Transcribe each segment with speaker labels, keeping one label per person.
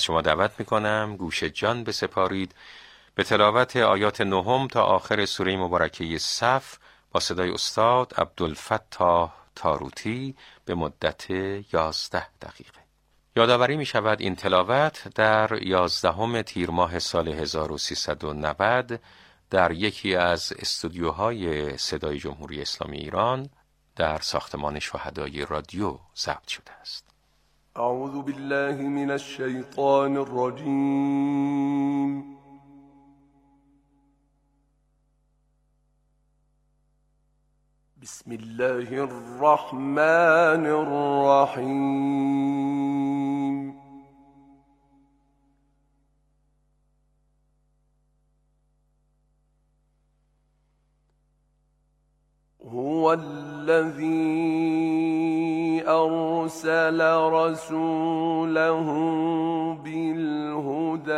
Speaker 1: از شما دعوت می کنم گوش جان بسپارید. به تلاوت آیات نهم تا آخر سوره مبارکه صف با صدای استاد عبدالفتاح تاروتی به مدت یازده دقیقه. یادآوری می شود این تلاوت در یازدهم تیر ماه سال 1390 در یکی از استودیوهای صدای جمهوری اسلامی ایران در ساختمان شهدای رادیو ضبط شده است.
Speaker 2: أعوذ بالله من الشیطان الرجیم بسم الله الرحمن الرحیم هو الذي أرسل رسوله بالهدى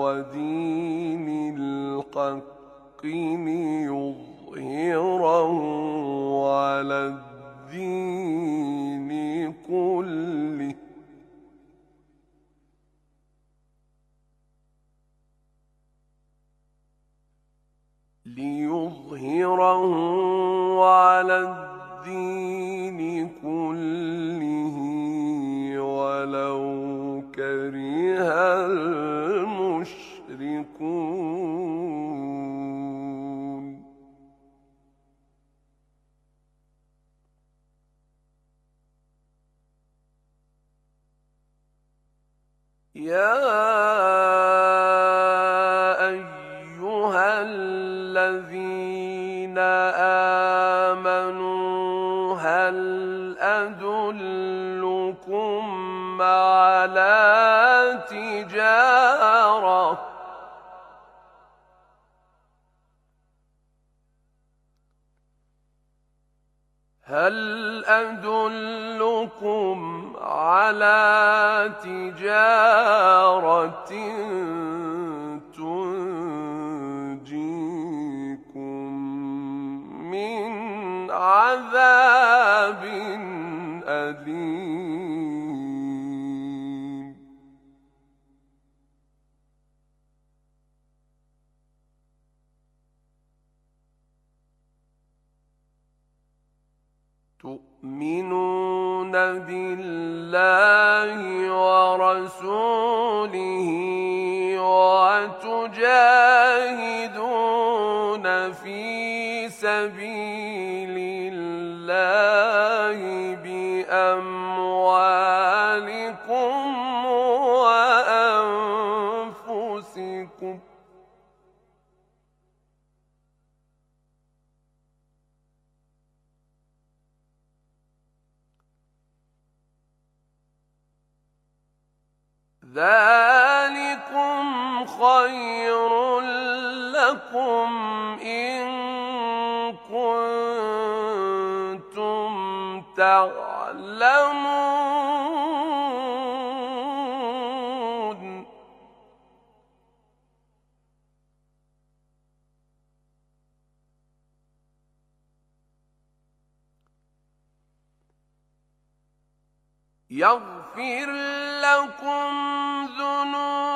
Speaker 2: ودين الحق ليظهره على الدين كله. ليظهره على الدين هل أدلكم على تجارة؟ تنجيكم عذاب أليم. تؤمنون بالله ورسوله وتجاهدون في سبيل الله بأموالكم وأنفسكم ذلكم خير لكم إن كنتم تعلمون. يغفر لكم ذنوبكم.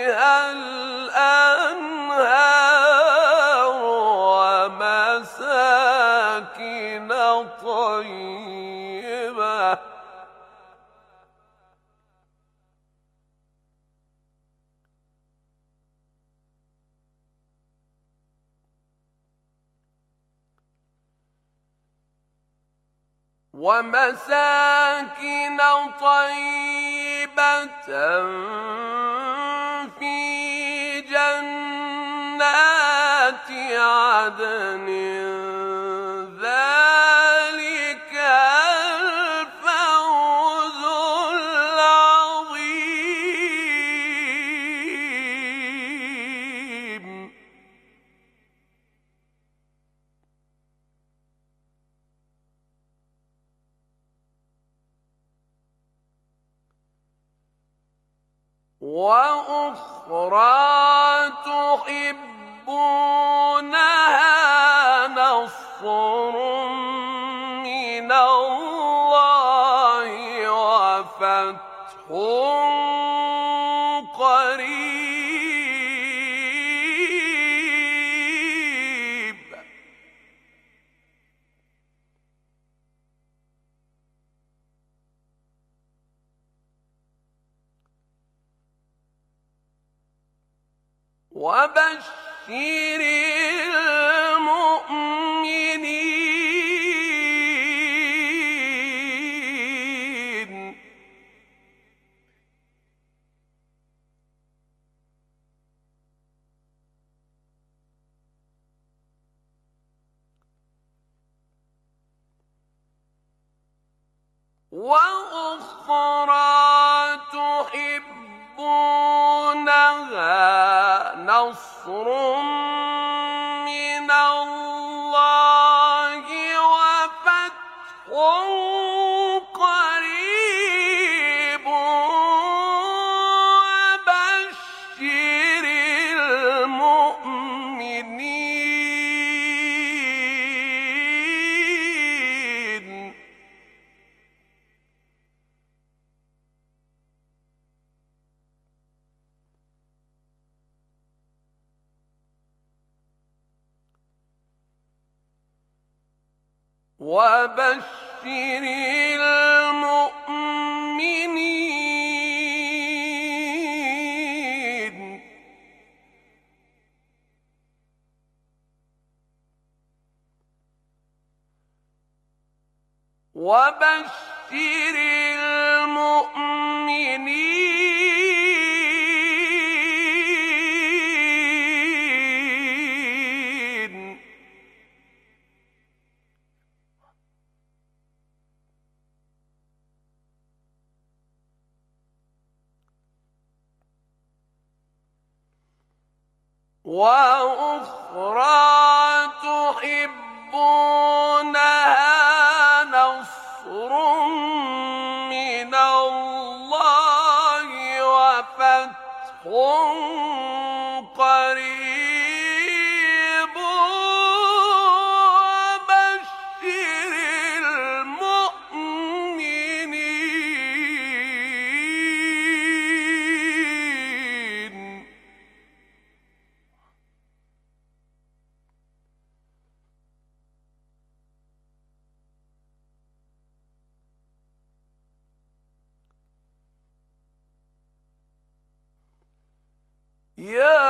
Speaker 2: ومساكن طيبة في جنات عدن. وأخرى تحبونها وبشر المؤمنين. وأخرى نصر وبشر المؤمنين. وبشر وأخرى تحبونها نصر من الله وفتح Yeah.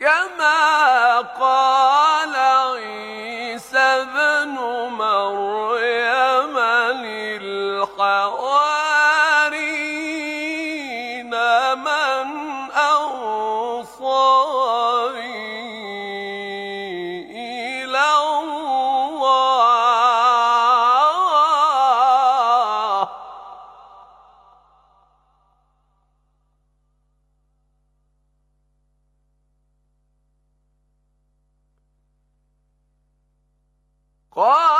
Speaker 2: كما قال عيسى بن مريم للحواريين قال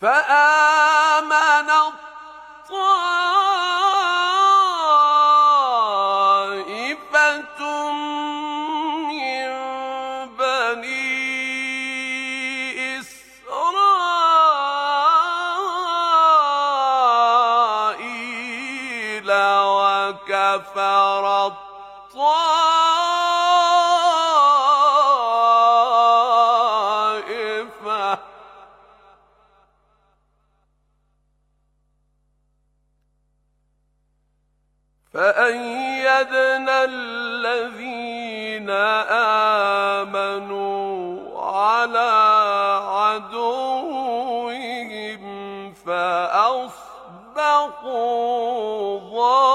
Speaker 2: فأ فأيدنا الذين آمنوا على عدوهم فأصبحوا ظاهرين